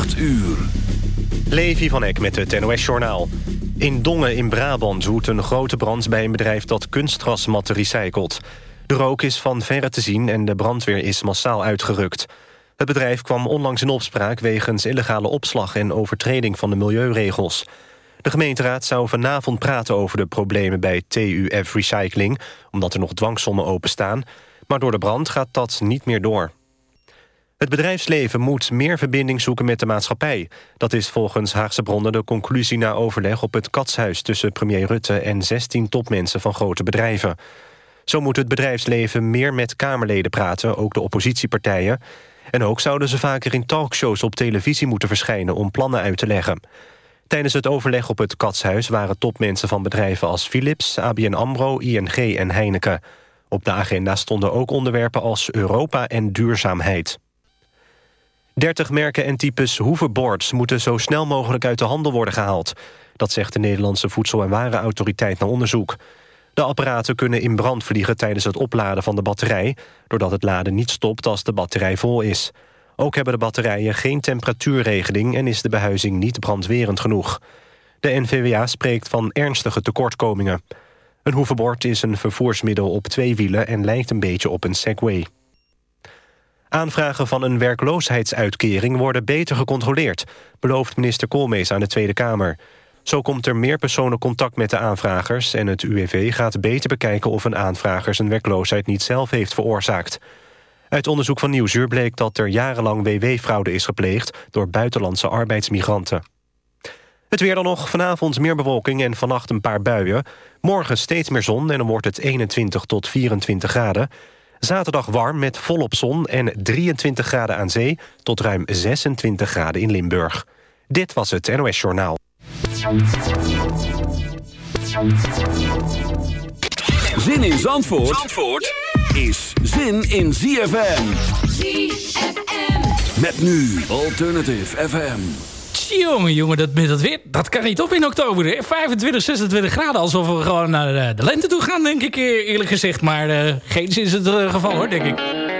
8 uur. Levi van Eck met het NOS-journaal. In Dongen in Brabant woedt een grote brand bij een bedrijf dat kunstgrasmatten recycelt. De rook is van verre te zien en de brandweer is massaal uitgerukt. Het bedrijf kwam onlangs in opspraak wegens illegale opslag... en overtreding van de milieuregels. De gemeenteraad zou vanavond praten over de problemen bij TUF Recycling... omdat er nog dwangsommen openstaan. Maar door de brand gaat dat niet meer door. Het bedrijfsleven moet meer verbinding zoeken met de maatschappij. Dat is volgens Haagse bronnen de conclusie na overleg op het Katshuis... tussen premier Rutte en 16 topmensen van grote bedrijven. Zo moet het bedrijfsleven meer met Kamerleden praten, ook de oppositiepartijen. En ook zouden ze vaker in talkshows op televisie moeten verschijnen... om plannen uit te leggen. Tijdens het overleg op het Katshuis waren topmensen van bedrijven als Philips, ABN AMRO, ING en Heineken. Op de agenda stonden ook onderwerpen als Europa en duurzaamheid. 30 merken en types hoverboards moeten zo snel mogelijk uit de handel worden gehaald. Dat zegt de Nederlandse Voedsel- en Warenautoriteit na onderzoek. De apparaten kunnen in brand vliegen tijdens het opladen van de batterij... doordat het laden niet stopt als de batterij vol is. Ook hebben de batterijen geen temperatuurregeling... en is de behuizing niet brandwerend genoeg. De NVWA spreekt van ernstige tekortkomingen. Een hoverboard is een vervoersmiddel op twee wielen... en lijkt een beetje op een Segway. Aanvragen van een werkloosheidsuitkering worden beter gecontroleerd... belooft minister Koolmees aan de Tweede Kamer. Zo komt er meer personen contact met de aanvragers... en het UWV gaat beter bekijken of een aanvrager zijn werkloosheid niet zelf heeft veroorzaakt. Uit onderzoek van Nieuwsuur bleek dat er jarenlang WW-fraude is gepleegd... door buitenlandse arbeidsmigranten. Het weer dan nog, vanavond meer bewolking en vannacht een paar buien. Morgen steeds meer zon en dan wordt het 21 tot 24 graden. Zaterdag warm met volop zon en 23 graden aan zee... tot ruim 26 graden in Limburg. Dit was het NOS Journaal. Zin in Zandvoort, Zandvoort is zin in ZFM. ZFM. Met nu Alternative FM. Jongen, jongen, dat, dat weer, dat kan niet op in oktober. Hè? 25, 26 graden, alsof we gewoon naar de lente toe gaan, denk ik eerlijk gezegd. Maar uh, geen is het geval, hoor, denk ik.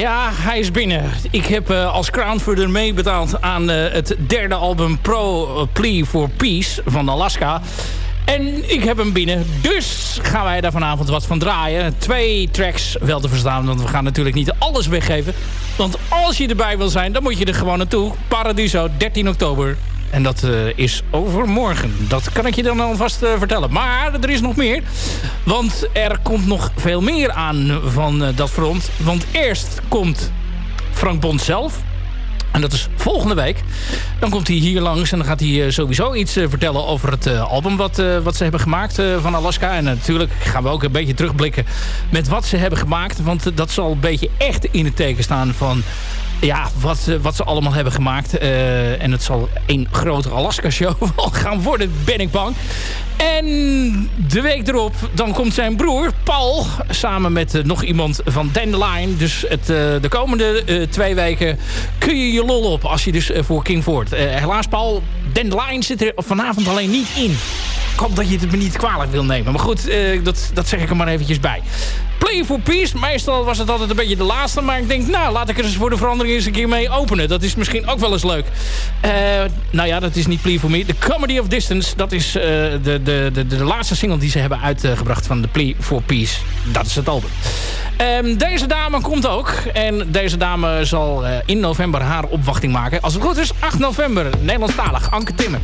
Ja, hij is binnen. Ik heb uh, als crowdfunder meebetaald aan uh, het derde album Pro Plea for Peace van Alaska. En ik heb hem binnen. Dus gaan wij daar vanavond wat van draaien. Twee tracks wel te verstaan. Want we gaan natuurlijk niet alles weggeven. Want als je erbij wil zijn, dan moet je er gewoon naartoe. Paradiso, 13 oktober. En dat uh, is overmorgen. Dat kan ik je dan alvast uh, vertellen. Maar er is nog meer. Want er komt nog veel meer aan van uh, dat front. Want eerst komt Frank Bond zelf. En dat is volgende week. Dan komt hij hier langs en dan gaat hij sowieso iets vertellen over het album wat, wat ze hebben gemaakt van Alaska. En natuurlijk gaan we ook een beetje terugblikken met wat ze hebben gemaakt. Want dat zal een beetje echt in het teken staan van ja, wat, wat ze allemaal hebben gemaakt. Uh, en het zal een grotere Alaska-show gaan worden, ben ik bang. En de week erop, dan komt zijn broer Paul... samen met uh, nog iemand van Dandelion. Dus het, uh, de komende twee weken kun je je lol op... als je dus voor King Ford. helaas, Paul, Dandelion zit er vanavond alleen niet in. Ik hoop dat je het me niet kwalijk wil nemen. Maar goed, dat, dat zeg ik er maar eventjes bij. Play for Peace. Meestal was het altijd een beetje de laatste. Maar ik denk, nou, laat ik er eens voor de verandering eens een keer mee openen. Dat is misschien ook wel eens leuk. Uh, nou ja, dat is niet Play for Me. The Comedy of Distance. Dat is de, de, de, de, laatste single die ze hebben uitgebracht van The Play for Peace. Dat is het album. Um, deze dame komt ook. En deze dame zal uh, in november haar opwachting maken. Als het goed is, 8 november. Nederlandstalig. Anke Timmer.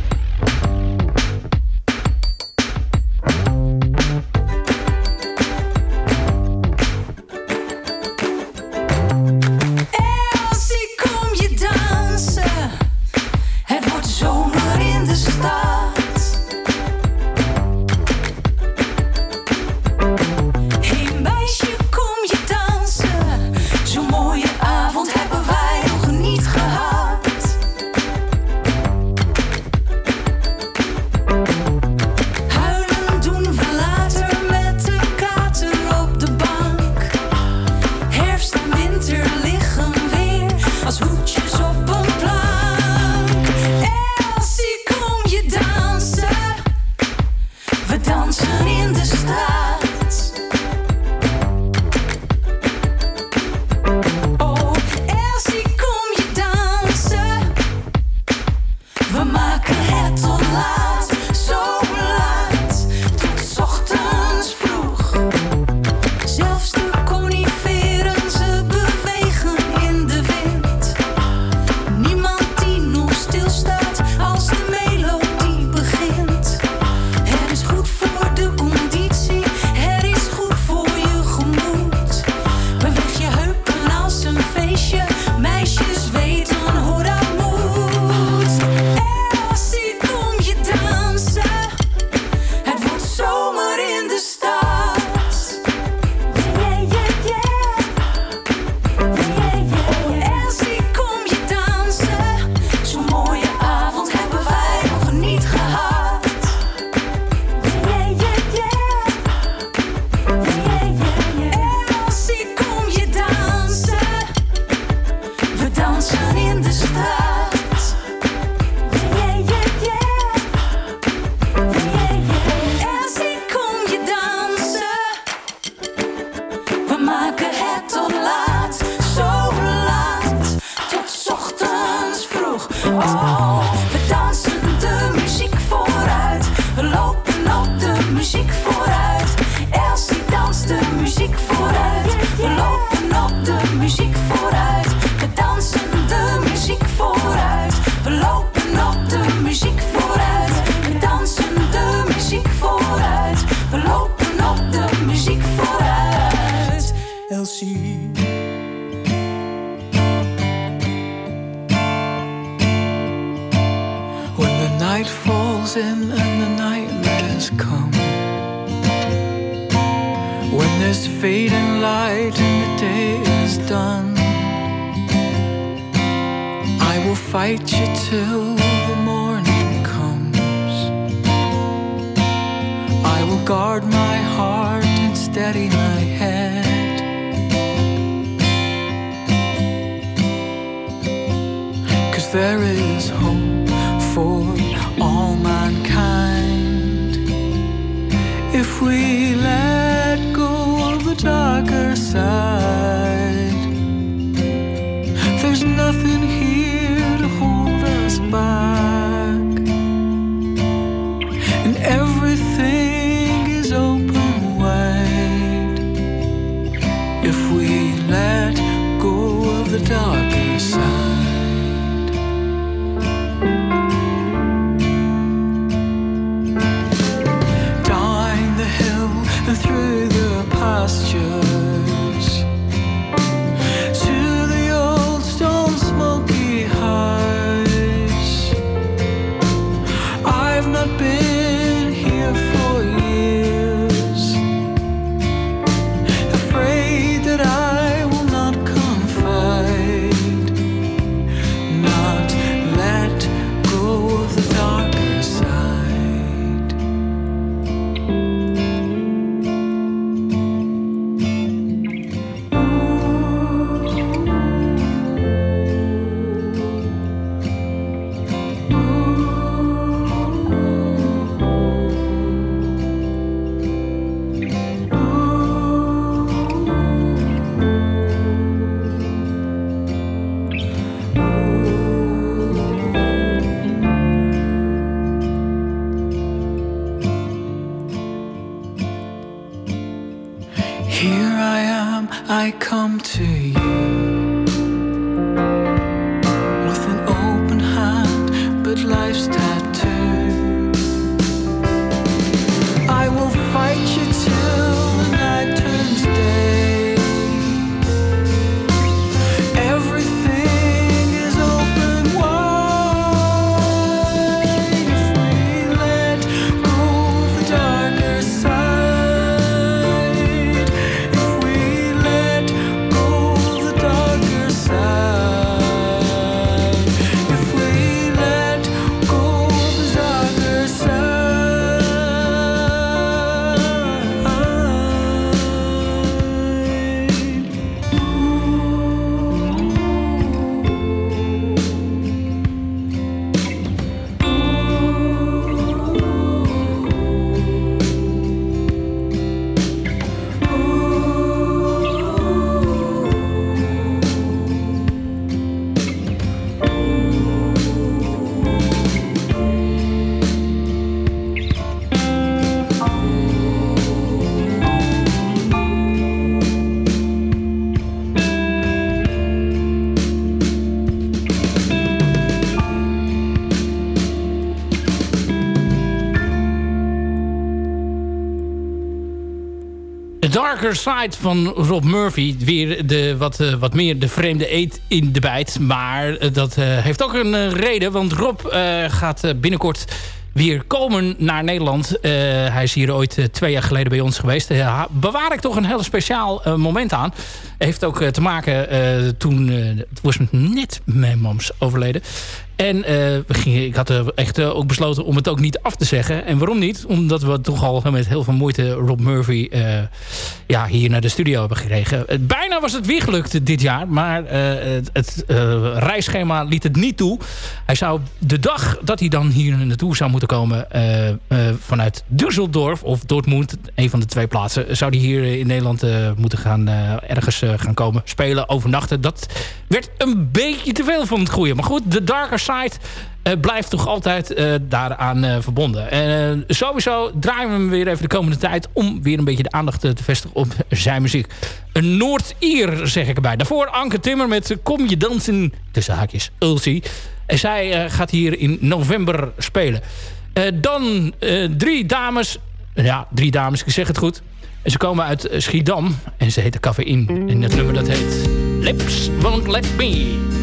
Darker Side van Rob Murphy. Weer de, wat, uh, wat meer de vreemde eet in de bijt. Maar uh, dat uh, heeft ook een reden. Want Rob gaat binnenkort weer komen naar Nederland. hij is hier ooit twee jaar geleden bij ons geweest. bewaar ik toch een heel speciaal moment aan. Heeft ook te maken toen... het was net mijn mams overleden. En gingen, ik had echt uh, ook besloten om het ook niet af te zeggen. En waarom niet? Omdat we toch al met heel veel moeite Rob Murphy ja, hier naar de studio hebben gekregen. bijna was het weer gelukt dit jaar. Maar het, het reisschema liet het niet toe. Hij zou de dag dat hij dan hier naartoe zou moeten komen... vanuit Düsseldorf of Dortmund, een van de twee plaatsen... zou hij hier in Nederland moeten gaan ergens gaan komen spelen, overnachten. Dat werd een beetje te veel van het goede. Maar goed, de Darker uh, blijft toch altijd uh, daaraan uh, verbonden. En sowieso draaien we hem weer even de komende tijd... om weer een beetje de aandacht te vestigen op zijn muziek. Een Noord-Ier, zeg ik erbij. Daarvoor Anke Timmer met Kom je dansen, tussen haakjes, Ulsie. En zij gaat hier in november spelen. dan drie dames... Ja, drie dames, ik zeg het goed. En ze komen uit Schiedam en ze heten Cafeïn. En het nummer dat heet Lips Won't Let Me.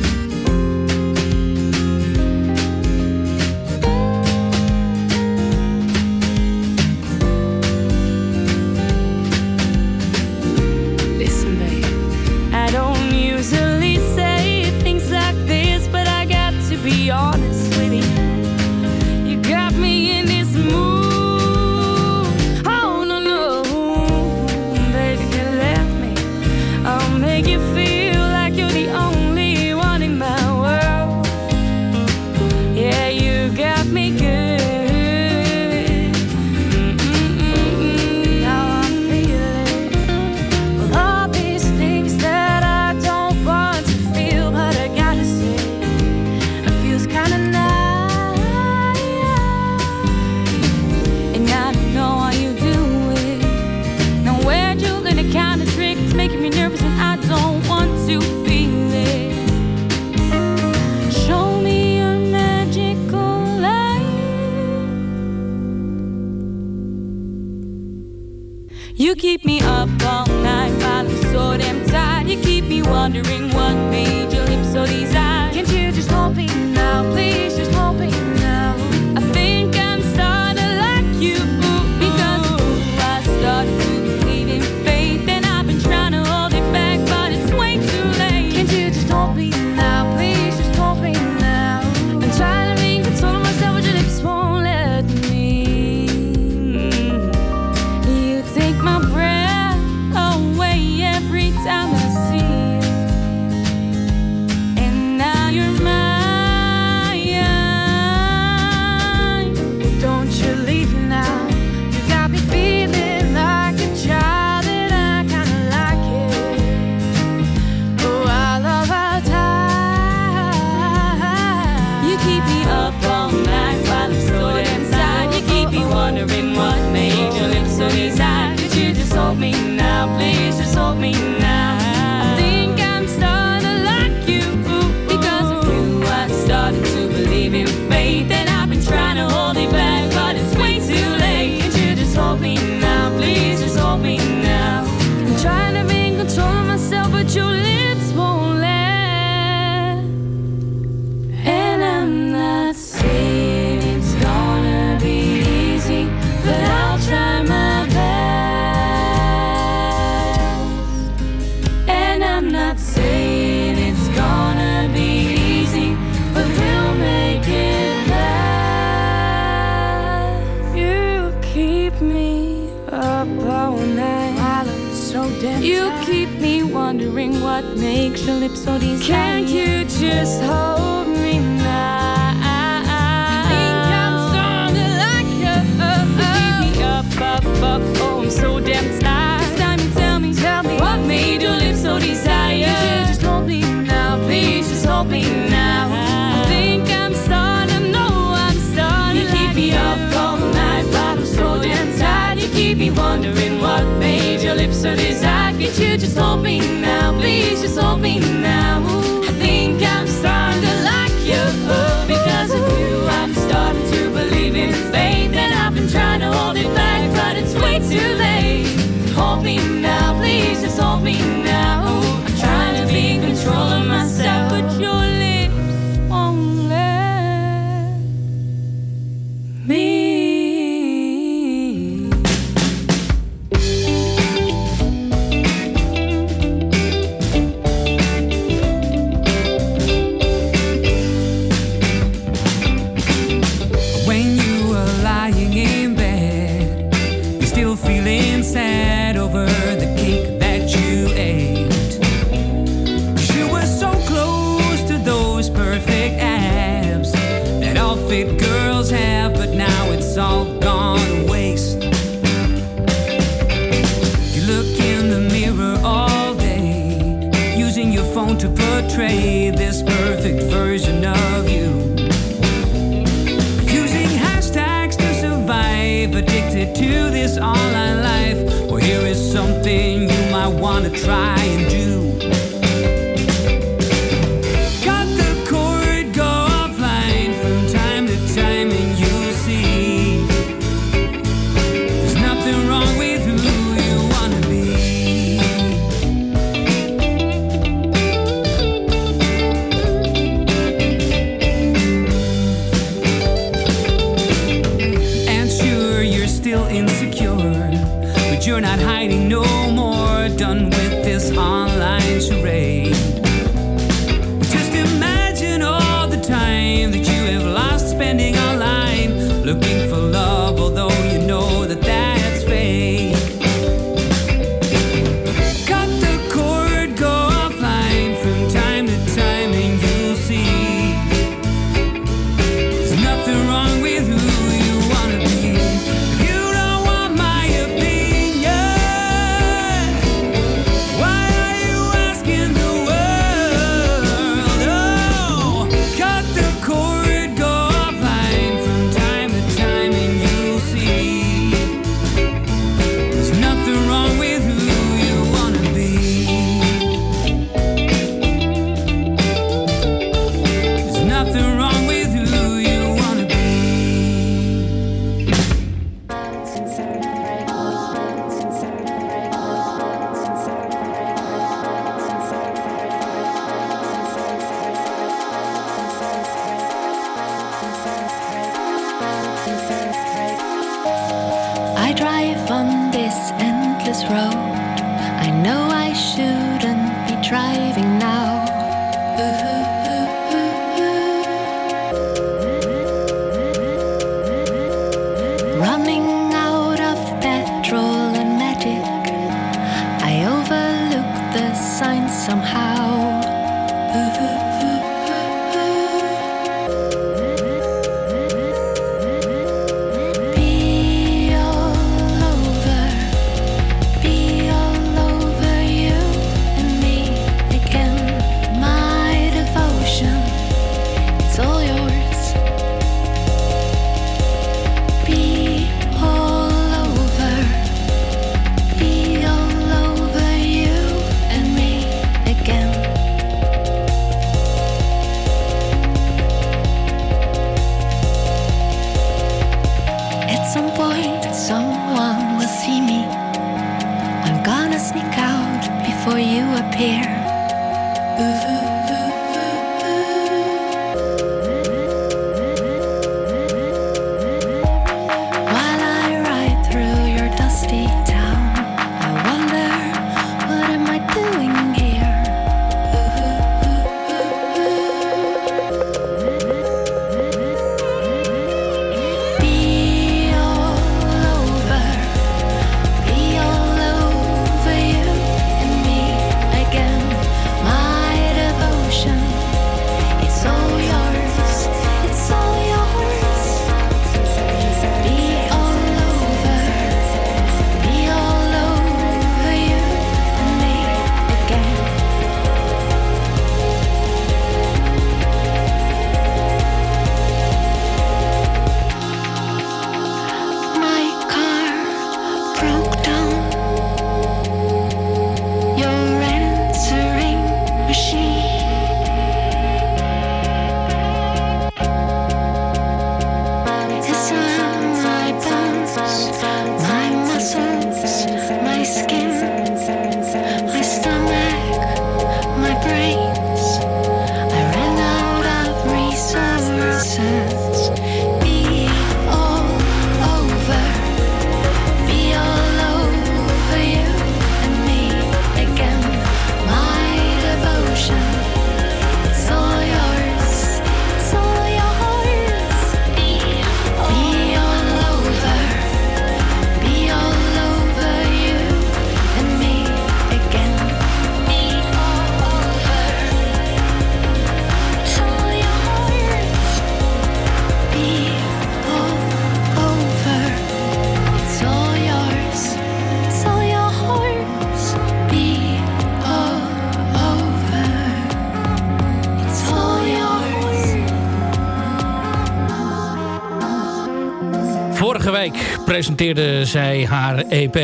Presenteerde zij haar EP.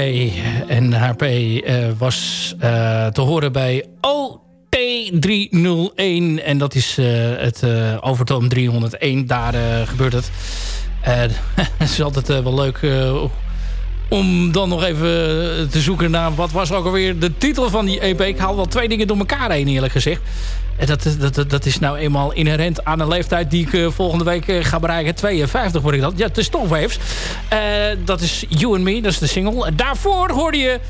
En haar EP eh, was eh, te horen bij OT301. En dat is eh, het Overtoom 301. Daar gebeurt het. Het is altijd wel leuk om dan nog even te zoeken naar... wat was ook alweer de titel van die EP. Ik haal wel twee dingen door elkaar heen eerlijk gezegd. En dat, dat, dat, is nou eenmaal inherent aan de leeftijd die ik eh, volgende week eh, ga bereiken. 52 word ik dat. Ja, de Stofwaves. Eh dat is You and Me, dat is de single. Daarvoor hoorde je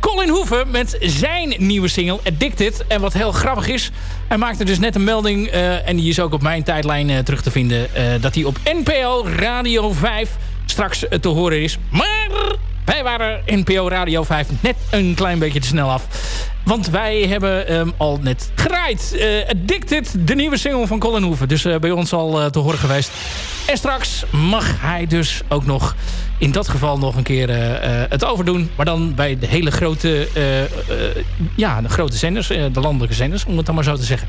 Colin Hoeven met zijn nieuwe single Addicted. En wat heel grappig is, hij maakte dus net een melding... eh, en die is ook op mijn tijdlijn eh, terug te vinden... eh, dat hij op NPO Radio 5 straks te horen is. Maar wij waren NPO Radio 5 net een klein beetje te snel af. Want wij hebben hem al net geraaid. Eh, Addicted, de nieuwe single van Colin Hoeven. Dus eh, bij ons al eh, te horen geweest. En straks mag hij dus ook nog in dat geval nog een keer het overdoen. Maar dan bij de hele grote, ja, de grote zenders. de landelijke zenders, om het dan maar zo te zeggen.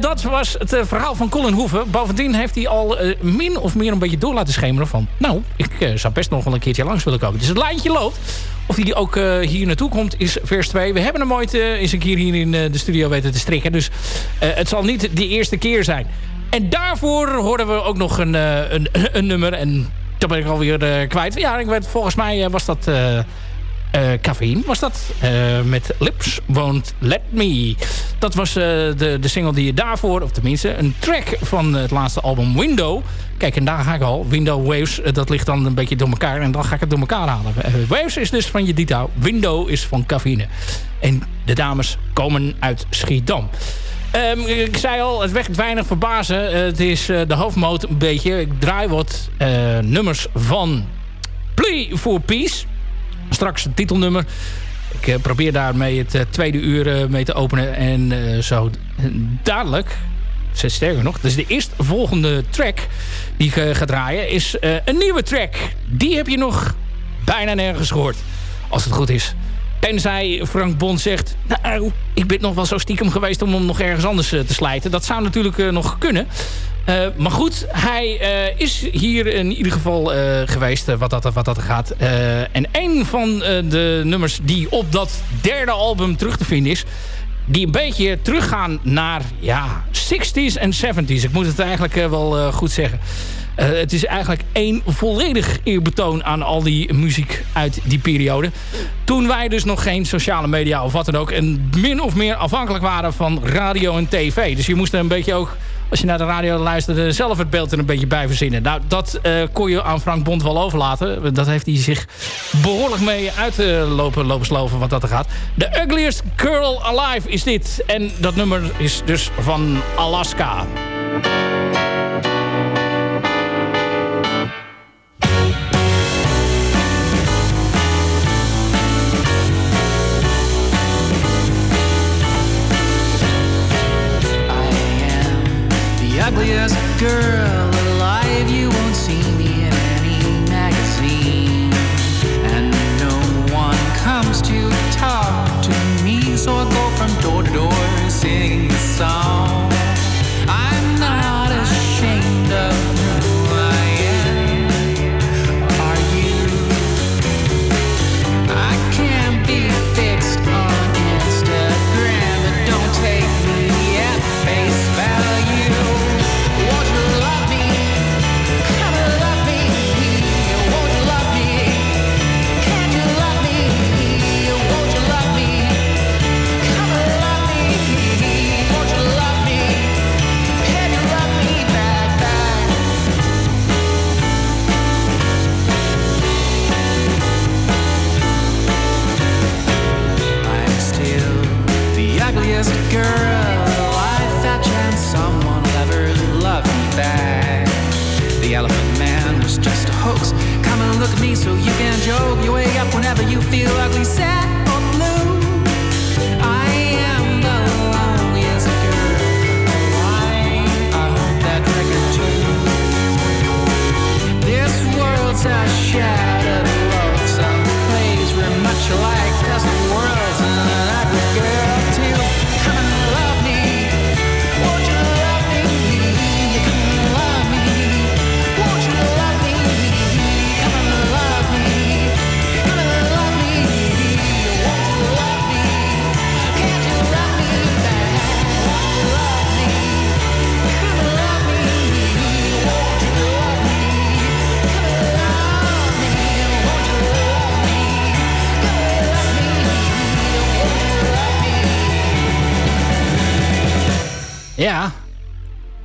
Dat was het verhaal van Colin Hoeven. Bovendien heeft hij al min of meer een beetje door laten schemeren van... nou, ik zou best nog wel een keertje langs willen komen. Dus het lijntje loopt. Of hij ook eh, hier naartoe komt is vers 2. We hebben hem ooit eh, eens een keer hier in eh, de studio weten te strikken. Dus het zal niet de eerste keer zijn. En daarvoor hoorden we ook nog een, een, een nummer. En dat ben ik alweer kwijt. Ja, ik weet, volgens mij was dat... eh, Cafeïne was dat. met Lips Won't Let Me. Dat was de, de single die je daarvoor, of tenminste een track van het laatste album Window. Kijk, en daar ga ik al. Window Waves, dat ligt dan een beetje door elkaar. En dan ga ik het door elkaar halen. Waves is dus van Jedita. Window is van Cafeïne. En de dames komen uit Schiedam. Um, ik zei al, het wekt weinig verbazen. Het is de hoofdmoot een beetje. Ik draai wat nummers van Plea for Peace. Straks het titelnummer. Ik probeer daarmee het tweede uur mee te openen. En zo dadelijk, sterker nog, dus de eerstvolgende track die ik ga draaien... is een nieuwe track. Die heb je nog bijna nergens gehoord. Als het goed is. Tenzij Frank Bond zegt... nou, ik ben nog wel zo stiekem geweest om hem nog ergens anders eh, te slijten. Dat zou natuurlijk uh, nog kunnen. Uh, maar goed, hij is hier in ieder geval geweest wat, dat, wat dat gaat. en een van de nummers die op dat derde album terug te vinden is... die een beetje teruggaan naar ja, 60s en 70s. Ik moet het eigenlijk wel goed zeggen. Uh, het is eigenlijk één volledig eerbetoon aan al die muziek uit die periode. Toen wij dus nog geen sociale media of wat dan ook... en min of meer afhankelijk waren van radio en tv. Dus je moest er een beetje ook, als je naar de radio luisterde... zelf het beeld er een beetje bij verzinnen. Nou, dat uh, kon je aan Frank Bond wel overlaten. Dat heeft hij zich behoorlijk mee uitlopen lopen sloven wat dat er gaat. The Ugliest Girl Alive is dit. En dat nummer is dus van Alaska. Ugliest girl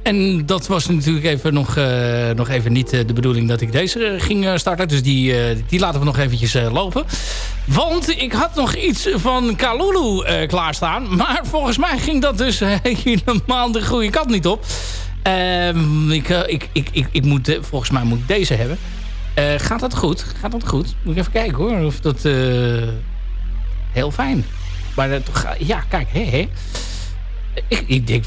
En dat was natuurlijk even nog, uh, nog even niet uh, de bedoeling dat ik deze uh, ging starten. Dus die, die laten we nog eventjes lopen. Want ik had nog iets van Kalulu klaarstaan. Maar volgens mij ging dat dus helemaal de goede kant niet op. Ehm, ik, ik, ik, ik, ik moet, volgens mij moet ik deze hebben. gaat dat goed? Gaat dat goed? Moet ik even kijken hoor. Of dat... heel fijn. Maar ja, kijk. Hè, hè. Ik, ik denk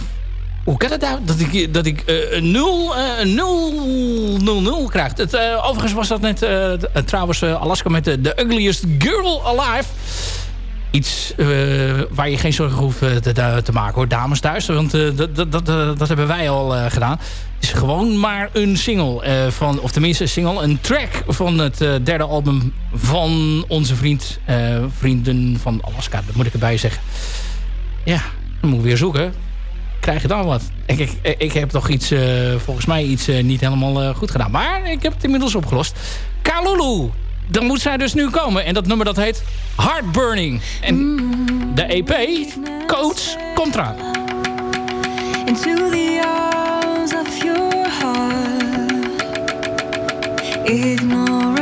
hoe kan het nou dat ik, dat ik uh, een 0, uh, 0, 0, 0 krijg? Het, uh, overigens was dat net uh, trouwens Alaska met de The Ugliest Girl Alive. Iets waar je geen zorgen hoeft te, te, maken hoor, dames thuis. Want dat, dat, dat, dat hebben wij al gedaan. Het is gewoon maar een single. van, of tenminste een single, een track van het derde album van onze vriend, vrienden van Alaska. Dat moet ik erbij zeggen. Ja, dan moet ik weer zoeken krijg je dan wat. Ik, ik, ik heb toch iets, eh, volgens mij iets eh, niet helemaal eh, goed gedaan. Maar ik heb het inmiddels opgelost. Kalulu, dan moet zij dus nu komen. En dat nummer dat heet Heartburning. En de EP coach komt eraan. Into the arms of your heart Ignore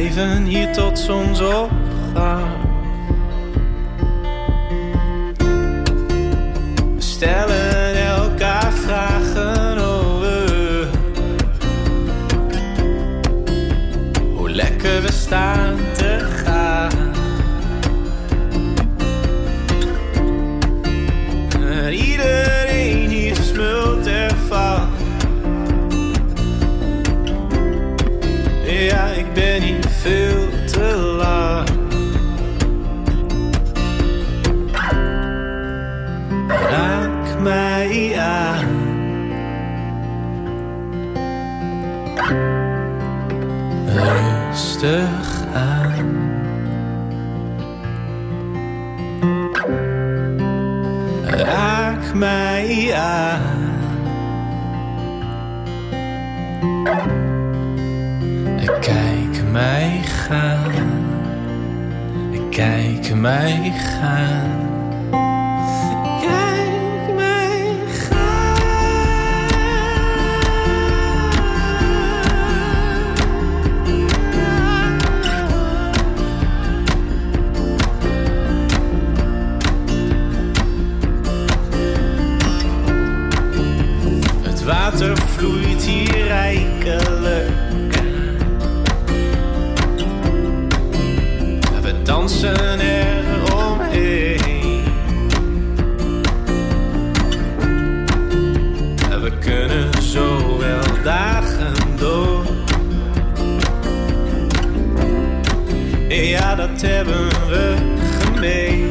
blijven hier tot zonsopgang. We stellen elkaar vragen over hoe lekker we staan. feel mij gaan. Water vloeit hier rijkelijk. Dansen er omheen. We kunnen zo wel dagen door. Ja, dat hebben we gemeen.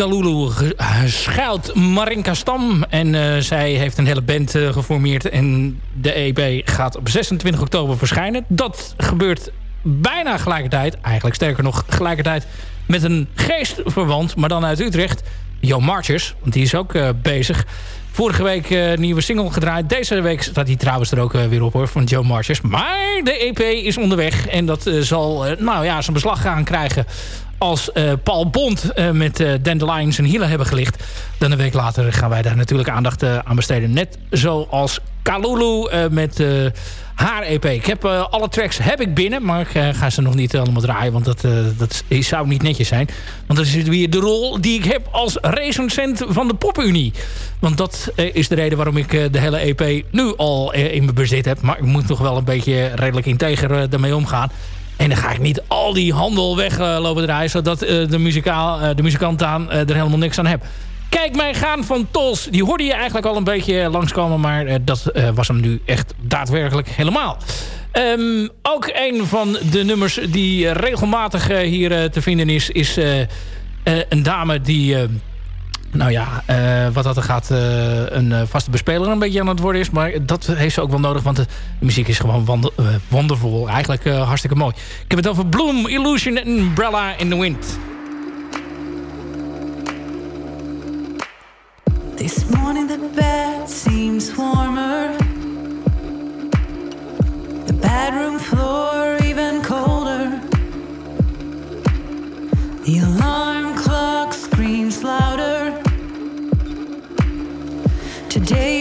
Kalulu schuilt Marinka Stam. En eh, zij heeft een hele band eh, geformeerd. En de EP gaat op 26 oktober verschijnen. Dat gebeurt bijna gelijkertijd. Eigenlijk sterker nog gelijkertijd met een geestverwant. Maar dan uit Utrecht. Jo Marchers. Want die is ook bezig. Vorige week uh, nieuwe single gedraaid. Deze week staat hij trouwens er ook weer op hoor, van Joe Marchers. Maar de EP is onderweg. En dat zal nou ja, zijn beslag gaan krijgen als uh, Paul Bond uh, met uh, Dandelions en Hielen hebben gelicht. Dan een week later gaan wij daar natuurlijk aandacht aan besteden. Net zoals Kalulu met haar EP. Ik heb alle tracks heb ik binnen, maar ik ga ze nog niet allemaal draaien. Want dat, dat zou niet netjes zijn. Want dat is weer de rol die ik heb als recensent van de Popunie. Want dat is de reden waarom ik de hele EP nu al in mijn bezit heb. Maar ik moet nog wel een beetje redelijk integer daarmee omgaan. En dan ga ik niet al die handel weglopen draaien... zodat uh, de, muzikaal, uh, de muzikant aan er helemaal niks aan heb. Kijk mij gaan van Tos. Die hoorde je eigenlijk al een beetje langskomen... maar dat was hem nu echt daadwerkelijk helemaal. Um, ook een van de nummers die regelmatig hier te vinden is... is een dame die nou ja, uh, wat dat er gaat, uh, een uh, vaste bespeler een beetje aan het worden is. Maar dat heeft ze ook wel nodig, want de muziek is gewoon wonder, wondervol. Eigenlijk hartstikke mooi. Ik heb het over Bloom, Illusion en Umbrella in the Wind. This morning the bed seems warmer. The bedroom floor even colder. The day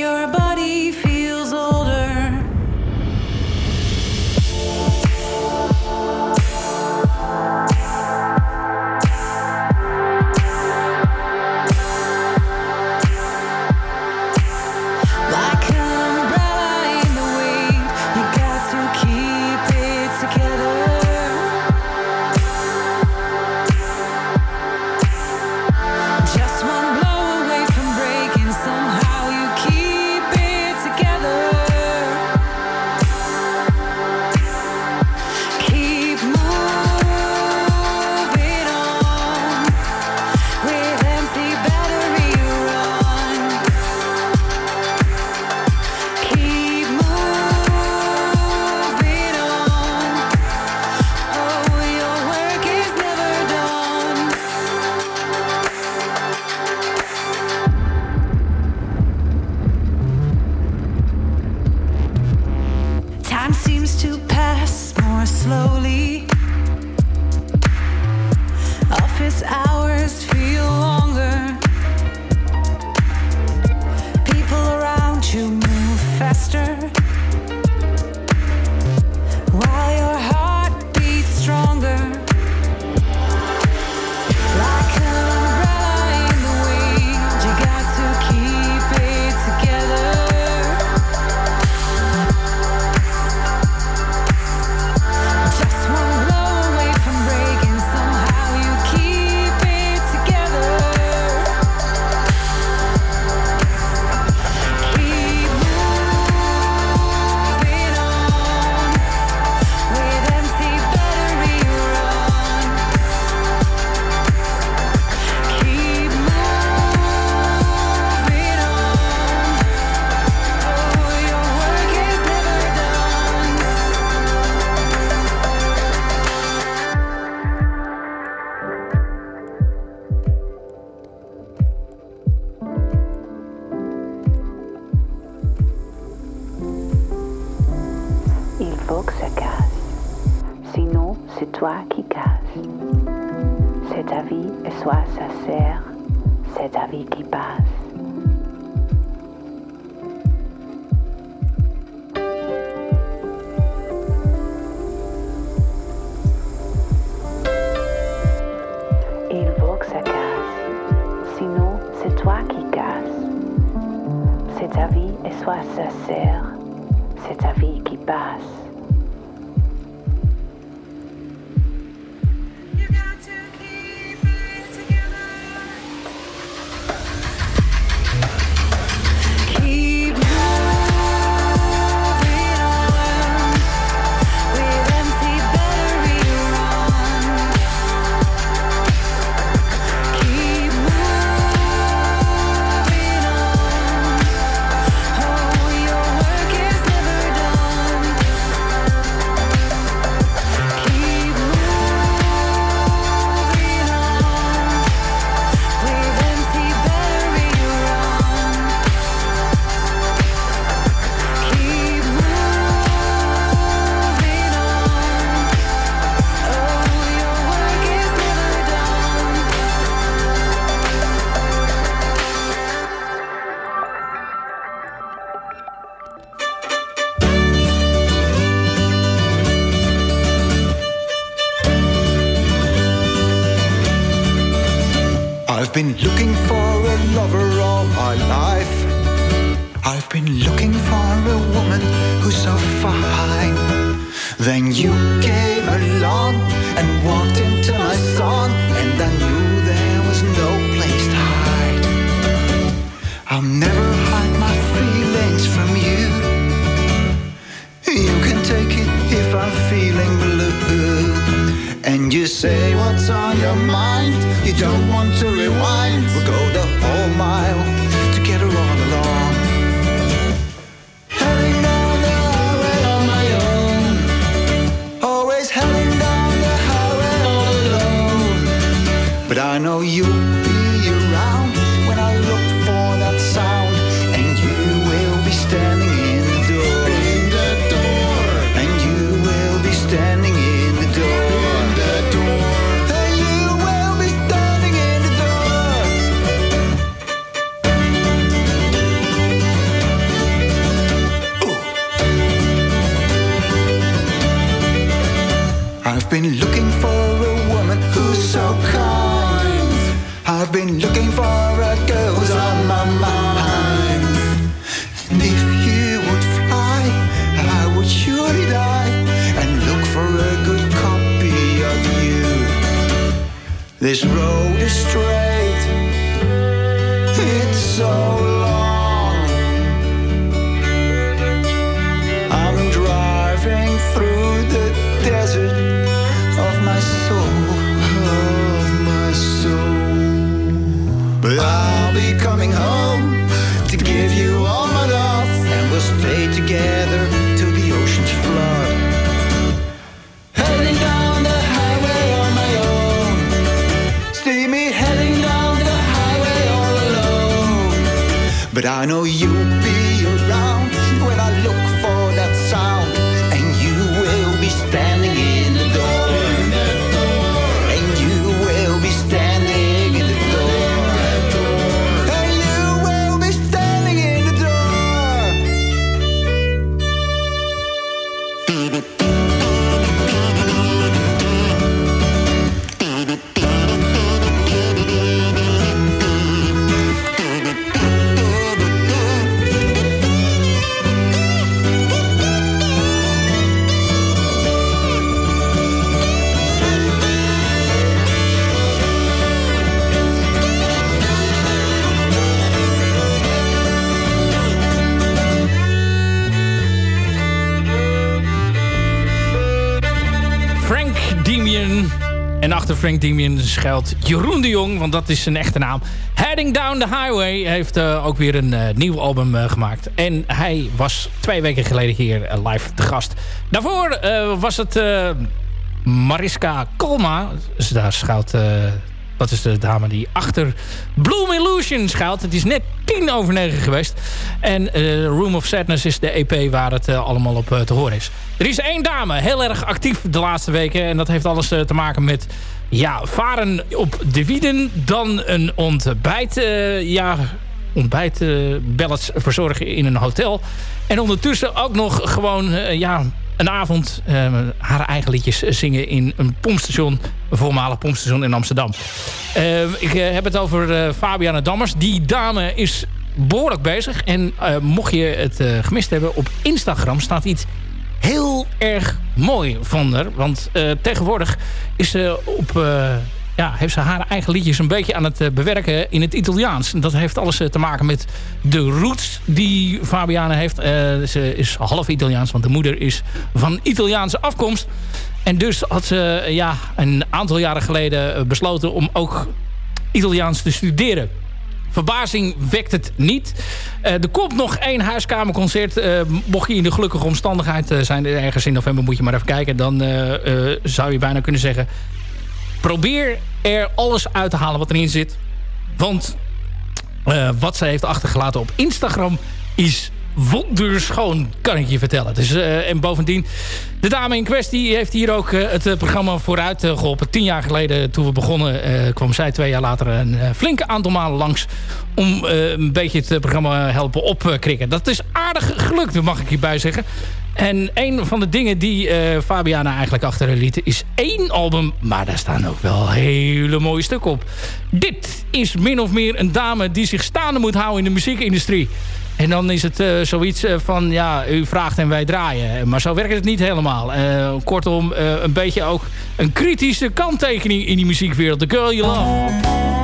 C'est toi qui c'est ta vie et sois sincère, c'est ta vie qui passe. Il faut que ça casse, sinon c'est toi qui casses, c'est ta vie et sois sincère, c'est ta vie qui passe. Then you came along and walked into my song, and I knew there was no place to hide. I'll never hide my feelings from you. You can take it if I'm feeling blue. And you say what's on your mind. You don't road is straight, But I know you'll be around when I look Frank Demian schuilt Jeroen de Jong, want dat is zijn echte naam. Heading Down the Highway heeft eh, ook weer een eh, nieuw album eh, gemaakt. En hij was twee weken geleden hier live te gast. Daarvoor was het Mariska Kolma. Dus daar schuilt... dat is de dame die achter Bloom Illusion schuilt. Het is net tien over negen geweest. En Room of Sadness is de EP waar het allemaal op te horen is. Er is één dame heel erg actief de laatste weken. En dat heeft alles te maken met ja, varen op de wieden. Dan een ontbijt. eh, ja, ontbijt eh, ballets verzorgen in een hotel. En ondertussen ook nog gewoon eh, ja, een avond eh, haar eigen liedjes zingen in een pompstation. Een voormalig pompstation in Amsterdam. Eh, ik heb het over Fabiana Dammers. Die dame is behoorlijk bezig. En mocht je het gemist hebben, op Instagram staat iets heel erg mooi van haar. Want eh, tegenwoordig is ze op, eh, ja, heeft ze haar eigen liedjes een beetje aan het eh, bewerken in het Italiaans. Dat heeft alles te maken met de roots die Fabiana heeft. Ze is half Italiaans, want de moeder is van Italiaanse afkomst. En dus had ze ja, een aantal jaren geleden besloten om ook Italiaans te studeren. Verbazing wekt het niet. Eh, er komt nog één huiskamerconcert. Eh, mocht je in de gelukkige omstandigheid eh, zijn... ergens in november moet je maar even kijken... dan zou je bijna kunnen zeggen... probeer er alles uit te halen wat erin zit. Want wat zij heeft achtergelaten op Instagram... is wonderschoon, kan ik je vertellen. Dus, eh, en bovendien, de dame in kwestie heeft hier ook eh, het eh, programma vooruit eh, geholpen. Tien jaar geleden, toen we begonnen, kwam zij twee jaar later een flinke aantal malen langs... om een beetje het programma helpen opkrikken. Dat is aardig gelukt, mag ik hierbij zeggen. En een van de dingen die Fabiana eigenlijk achter liet... is één album, maar daar staan ook wel hele mooie stukken op. Dit is min of meer een dame die zich staande moet houden in de muziekindustrie. En dan is het uh, zoiets van, ja, u vraagt en wij draaien. Maar zo werkt het niet helemaal. Uh, kortom, een beetje ook een kritische kanttekening in die muziekwereld. The Girl You Love.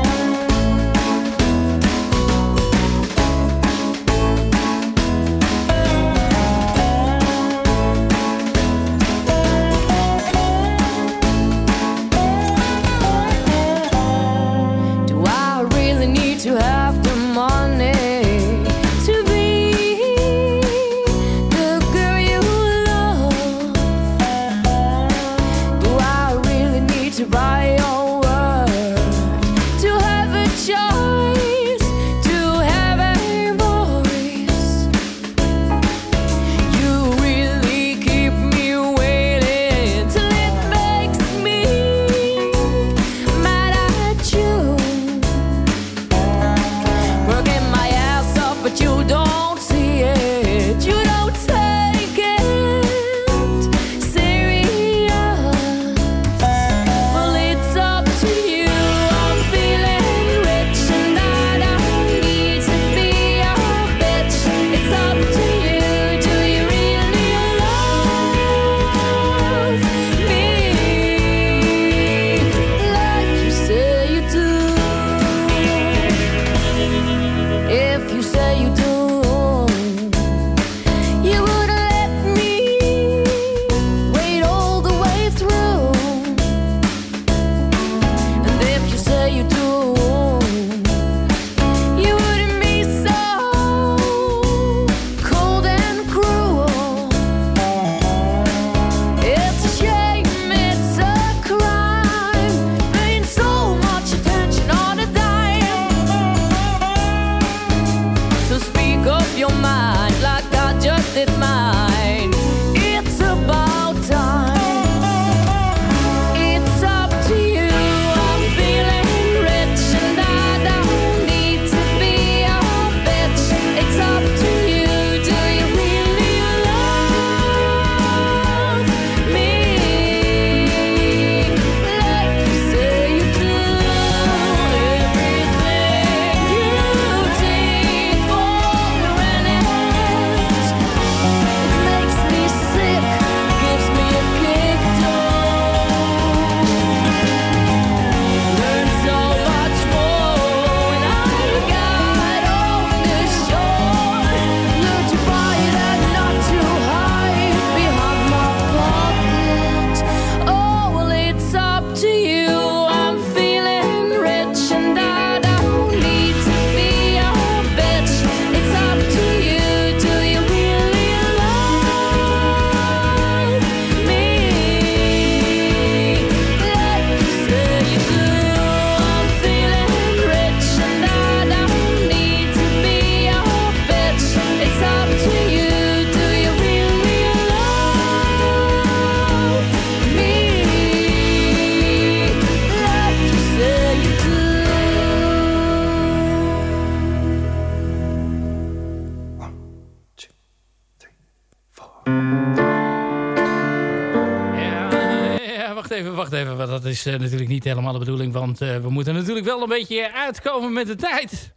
Uh, natuurlijk niet helemaal de bedoeling. Want uh, we moeten natuurlijk wel een beetje uitkomen met de tijd.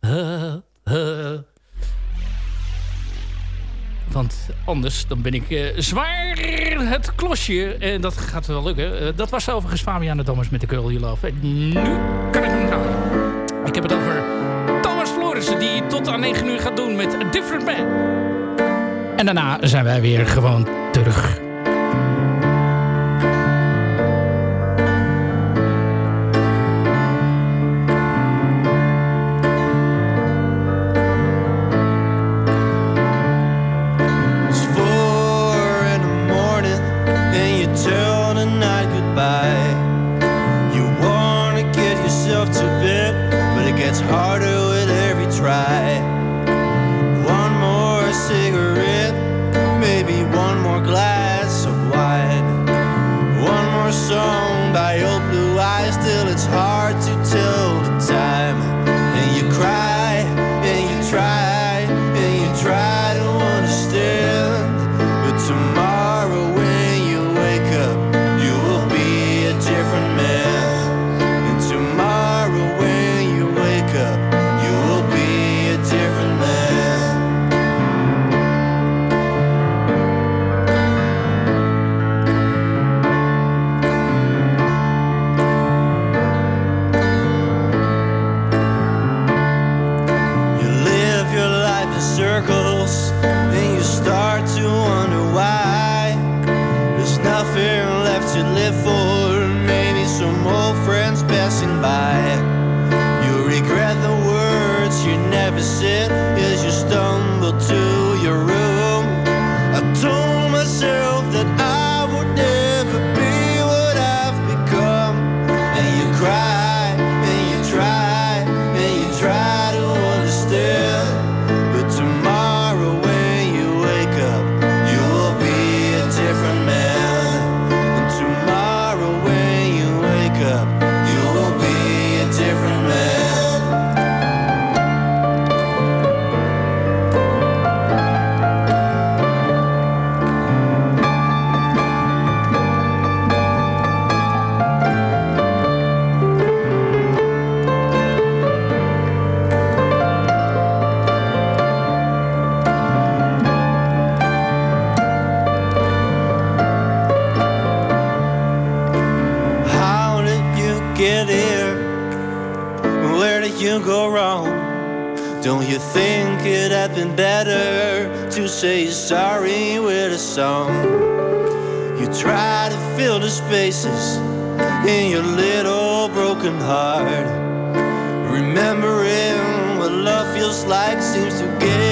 Want anders dan ben ik uh, zwaar het klosje. En dat gaat wel lukken. Dat was overigens Fabiana Dammers met de Girl You Love. En nu kan ik hem houden. Ik heb het over Thomas Florissen die tot aan 9 uur gaat doen met Different Man. En daarna zijn wij weer gewoon terug. you go wrong? Don't you think it'd have been better to say sorry with a song? You try to fill the spaces in your little broken heart. Remembering what love feels like seems to get.